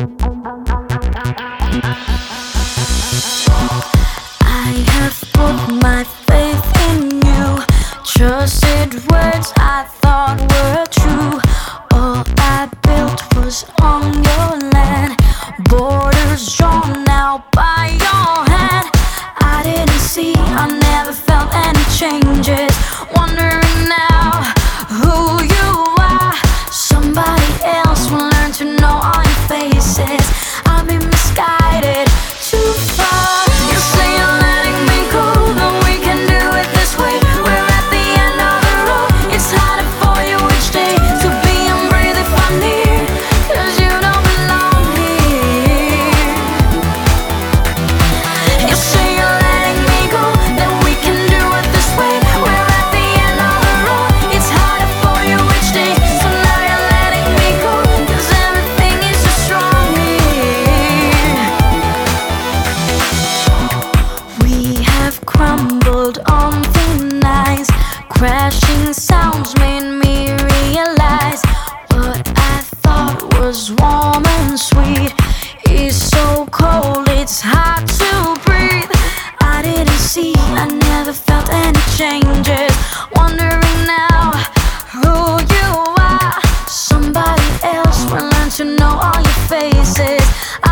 I have put is